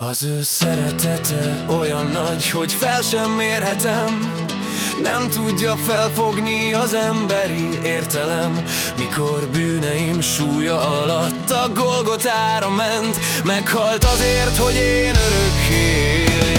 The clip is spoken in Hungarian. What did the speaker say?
Az ő szeretete olyan nagy, hogy fel sem mérhetem. Nem tudja felfogni az emberi értelem. Mikor bűneim súlya alatt a Golgotára ment Meghalt azért, hogy én örökké éljek